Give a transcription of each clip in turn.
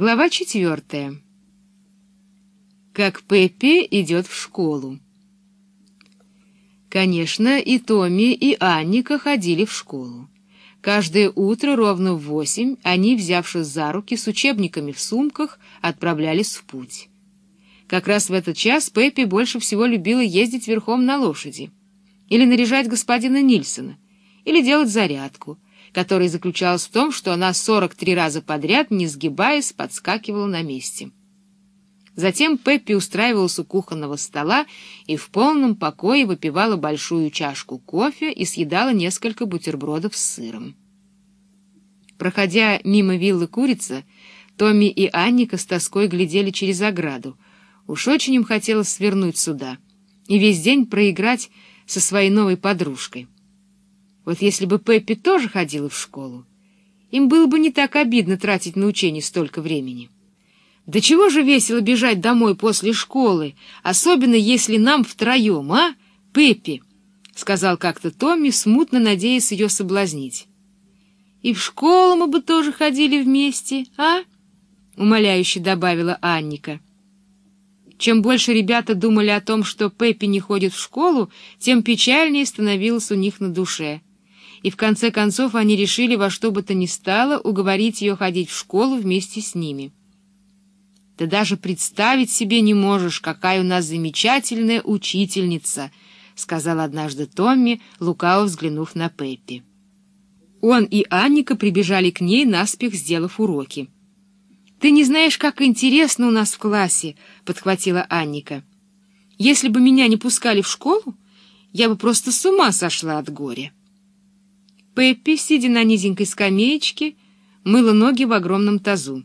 Глава четвертая. Как Пеппи идет в школу. Конечно, и Томми, и Анника ходили в школу. Каждое утро ровно в восемь они, взявшись за руки с учебниками в сумках, отправлялись в путь. Как раз в этот час Пеппи больше всего любила ездить верхом на лошади, или наряжать господина Нильсона, или делать зарядку — которая заключалась в том, что она 43 раза подряд, не сгибаясь, подскакивала на месте. Затем Пеппи устраивалась у кухонного стола и в полном покое выпивала большую чашку кофе и съедала несколько бутербродов с сыром. Проходя мимо виллы курица, Томми и Анника с тоской глядели через ограду. Уж очень им хотелось свернуть сюда и весь день проиграть со своей новой подружкой. Вот если бы Пеппи тоже ходила в школу, им было бы не так обидно тратить на учение столько времени. Да чего же весело бежать домой после школы, особенно если нам втроем, а, Пеппи? — сказал как-то Томми, смутно надеясь ее соблазнить. — И в школу мы бы тоже ходили вместе, а? — умоляюще добавила Анника. Чем больше ребята думали о том, что Пеппи не ходит в школу, тем печальнее становилось у них на душе — и в конце концов они решили во что бы то ни стало уговорить ее ходить в школу вместе с ними. «Ты даже представить себе не можешь, какая у нас замечательная учительница», — сказал однажды Томми, лукаво взглянув на Пеппи. Он и Анника прибежали к ней, наспех сделав уроки. «Ты не знаешь, как интересно у нас в классе», — подхватила Анника. «Если бы меня не пускали в школу, я бы просто с ума сошла от горя». Пеппи, сидя на низенькой скамеечке, мыла ноги в огромном тазу.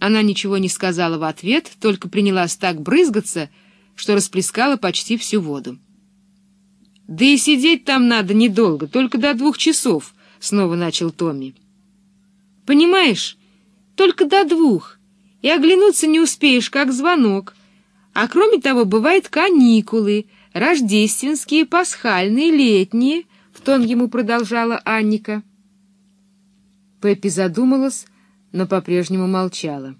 Она ничего не сказала в ответ, только принялась так брызгаться, что расплескала почти всю воду. «Да и сидеть там надо недолго, только до двух часов», — снова начал Томми. «Понимаешь, только до двух, и оглянуться не успеешь, как звонок. А кроме того, бывают каникулы, рождественские, пасхальные, летние». — тон ему продолжала Анника. Пеппи задумалась, но по-прежнему молчала.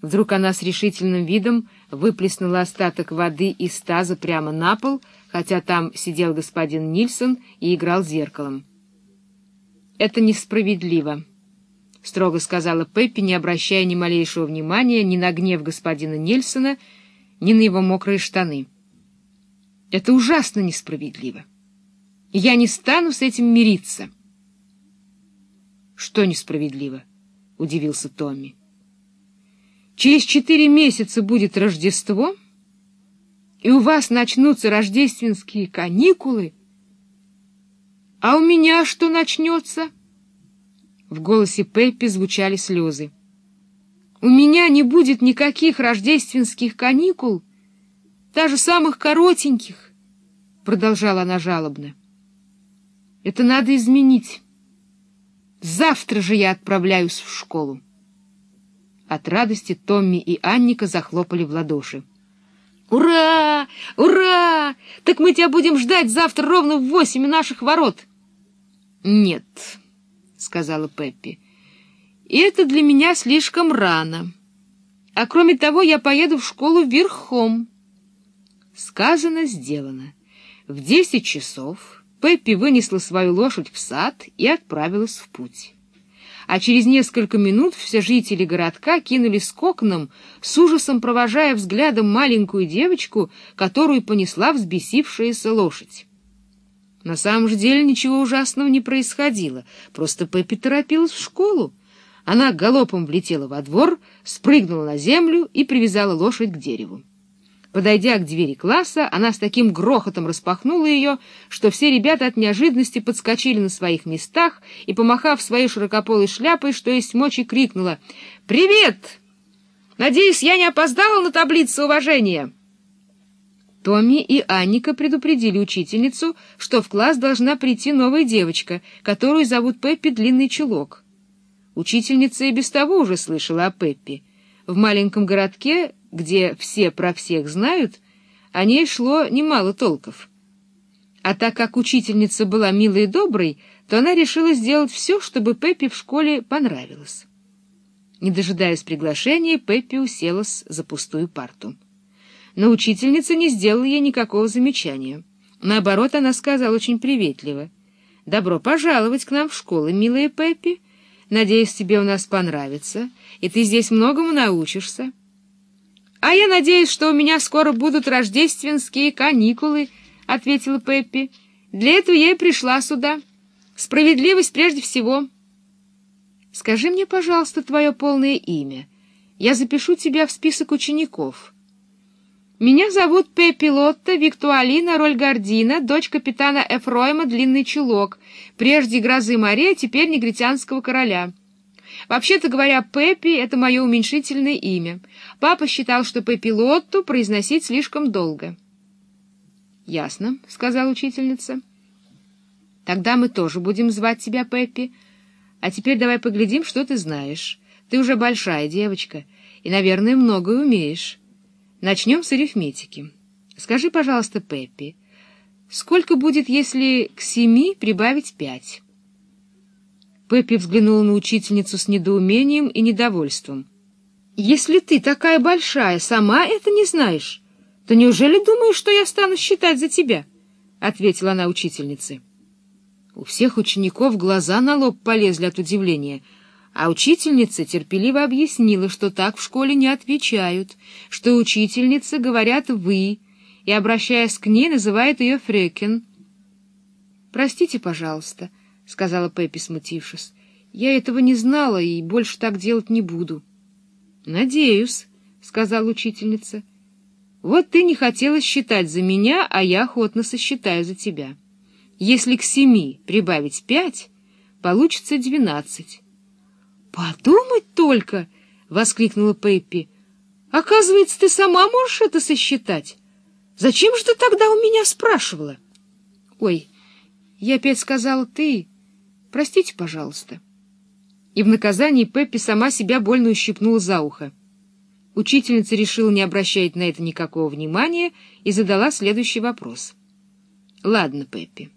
Вдруг она с решительным видом выплеснула остаток воды из таза прямо на пол, хотя там сидел господин Нильсон и играл зеркалом. «Это несправедливо», — строго сказала Пеппи, не обращая ни малейшего внимания ни на гнев господина Нильсона, ни на его мокрые штаны. «Это ужасно несправедливо». Я не стану с этим мириться. — Что несправедливо? — удивился Томми. — Через четыре месяца будет Рождество, и у вас начнутся рождественские каникулы. А у меня что начнется? В голосе Пеппи звучали слезы. У меня не будет никаких рождественских каникул, даже самых коротеньких, — продолжала она жалобно. Это надо изменить. Завтра же я отправляюсь в школу. От радости Томми и Анника захлопали в ладоши. «Ура! Ура! Так мы тебя будем ждать завтра ровно в восемь у наших ворот!» «Нет», — сказала Пеппи, — «и это для меня слишком рано. А кроме того, я поеду в школу верхом». Сказано, сделано. В десять часов Пеппи вынесла свою лошадь в сад и отправилась в путь. А через несколько минут все жители городка кинулись к окнам, с ужасом провожая взглядом маленькую девочку, которую понесла взбесившаяся лошадь. На самом же деле ничего ужасного не происходило, просто Пеппи торопилась в школу. Она галопом влетела во двор, спрыгнула на землю и привязала лошадь к дереву. Подойдя к двери класса, она с таким грохотом распахнула ее, что все ребята от неожиданности подскочили на своих местах и, помахав своей широкополой шляпой, что есть мочи, крикнула «Привет! Надеюсь, я не опоздала на таблицу уважения!» Томми и Анника предупредили учительницу, что в класс должна прийти новая девочка, которую зовут Пеппи Длинный Чулок. Учительница и без того уже слышала о Пеппи. В маленьком городке где все про всех знают, о ней шло немало толков. А так как учительница была милой и доброй, то она решила сделать все, чтобы Пеппи в школе понравилось. Не дожидаясь приглашения, Пеппи уселась за пустую парту. Но учительница не сделала ей никакого замечания. Наоборот, она сказала очень приветливо. «Добро пожаловать к нам в школу, милая Пеппи. Надеюсь, тебе у нас понравится, и ты здесь многому научишься». «А я надеюсь, что у меня скоро будут рождественские каникулы», — ответила Пеппи. «Для этого я и пришла сюда. Справедливость прежде всего». «Скажи мне, пожалуйста, твое полное имя. Я запишу тебя в список учеников». «Меня зовут Пеппи Лотта Виктуалина Рольгардина, дочь капитана Эфроима Длинный Чулок, прежде грозы моря, теперь негритянского короля». Вообще-то говоря, Пеппи — это мое уменьшительное имя. Папа считал, что Пеппи Лотту произносить слишком долго. — Ясно, — сказала учительница. — Тогда мы тоже будем звать тебя Пеппи. А теперь давай поглядим, что ты знаешь. Ты уже большая девочка и, наверное, многое умеешь. Начнем с арифметики. Скажи, пожалуйста, Пеппи, сколько будет, если к семи прибавить пять? Пеппи взглянула на учительницу с недоумением и недовольством. «Если ты такая большая, сама это не знаешь, то неужели думаешь, что я стану считать за тебя?» — ответила она учительнице. У всех учеников глаза на лоб полезли от удивления, а учительница терпеливо объяснила, что так в школе не отвечают, что учительницы говорят «вы», и, обращаясь к ней, называют ее Фрекен. «Простите, пожалуйста», —— сказала Пеппи, смутившись. — Я этого не знала и больше так делать не буду. — Надеюсь, — сказала учительница. — Вот ты не хотела считать за меня, а я охотно сосчитаю за тебя. Если к семи прибавить пять, получится двенадцать. — Подумать только! — воскликнула Пеппи. — Оказывается, ты сама можешь это сосчитать. Зачем же ты тогда у меня спрашивала? — Ой, я опять сказала «ты». Простите, пожалуйста. И в наказании Пеппи сама себя больно ущипнула за ухо. Учительница решила не обращать на это никакого внимания и задала следующий вопрос. — Ладно, Пеппи.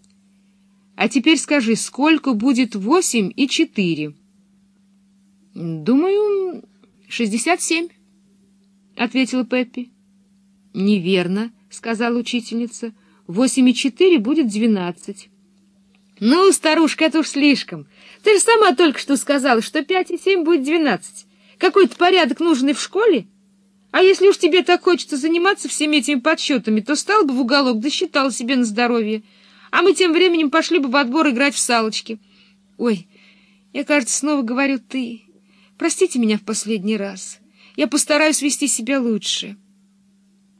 А теперь скажи, сколько будет восемь и четыре? — Думаю, шестьдесят семь, — ответила Пеппи. — Неверно, — сказала учительница. — Восемь и четыре будет двенадцать. «Ну, старушка, это уж слишком. Ты же сама только что сказала, что пять и семь будет двенадцать. Какой-то порядок нужный в школе? А если уж тебе так хочется заниматься всеми этими подсчетами, то стал бы в уголок, да считал себе на здоровье. А мы тем временем пошли бы в отбор играть в салочки. Ой, я, кажется, снова говорю «ты». Простите меня в последний раз. Я постараюсь вести себя лучше».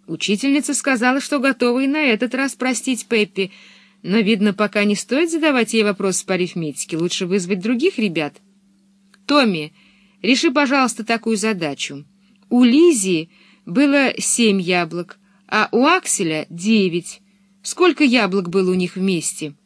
Учительница сказала, что готова и на этот раз простить Пеппи, но, видно, пока не стоит задавать ей вопросы по арифметике, лучше вызвать других ребят. Томми, реши, пожалуйста, такую задачу. У Лизи было семь яблок, а у Акселя — девять. Сколько яблок было у них вместе? —